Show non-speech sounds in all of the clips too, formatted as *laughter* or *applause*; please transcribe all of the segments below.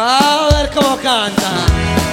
A ver cómo canta.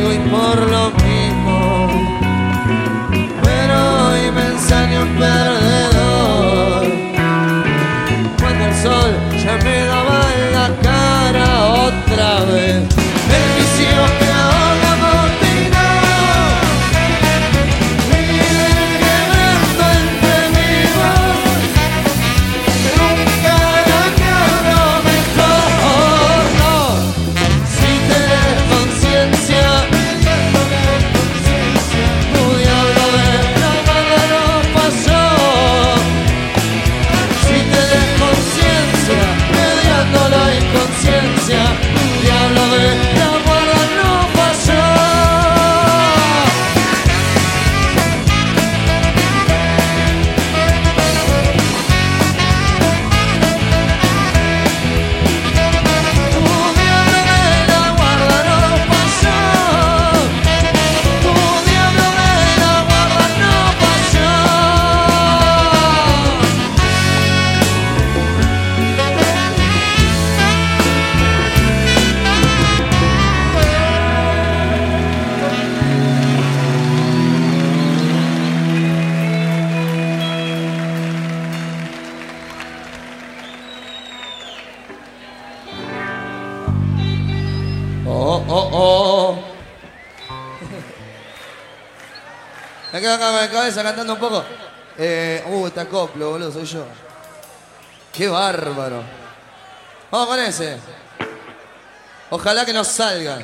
fuego por lo oh, oh. *laughs* Me quedo acá con la cabeza cantando un poco. Eh, uh, está coplo, boludo, soy yo. Qué bárbaro. Vamos con ese. Ojalá que nos salga.